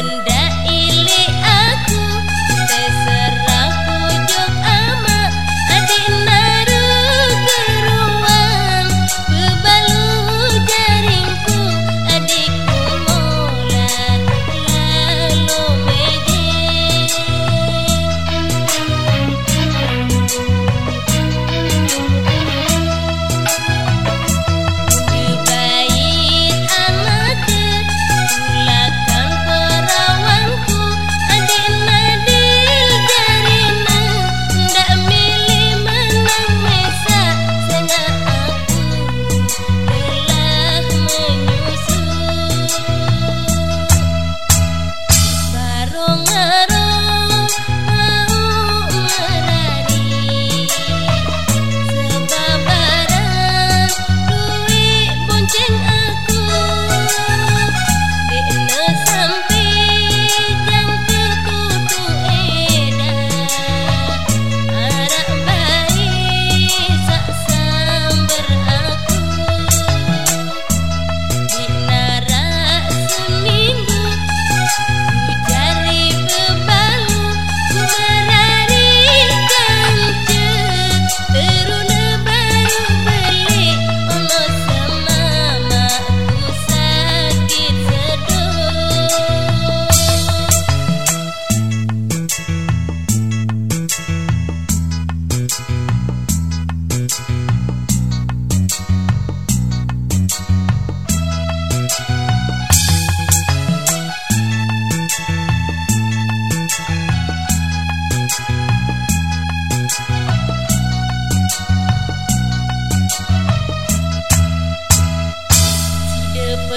and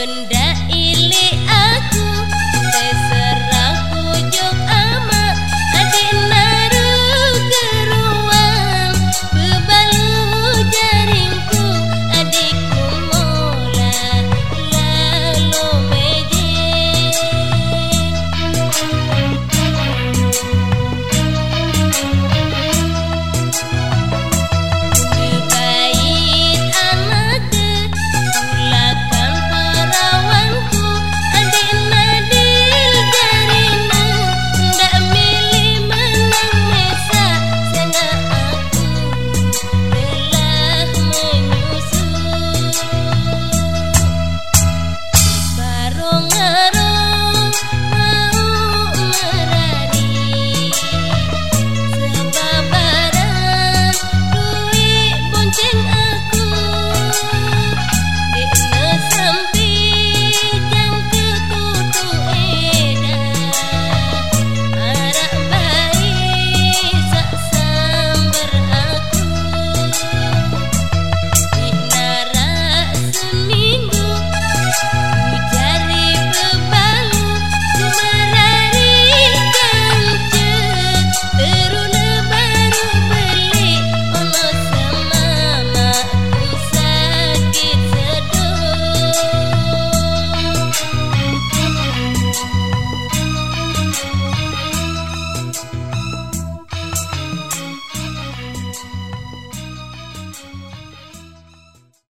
And ini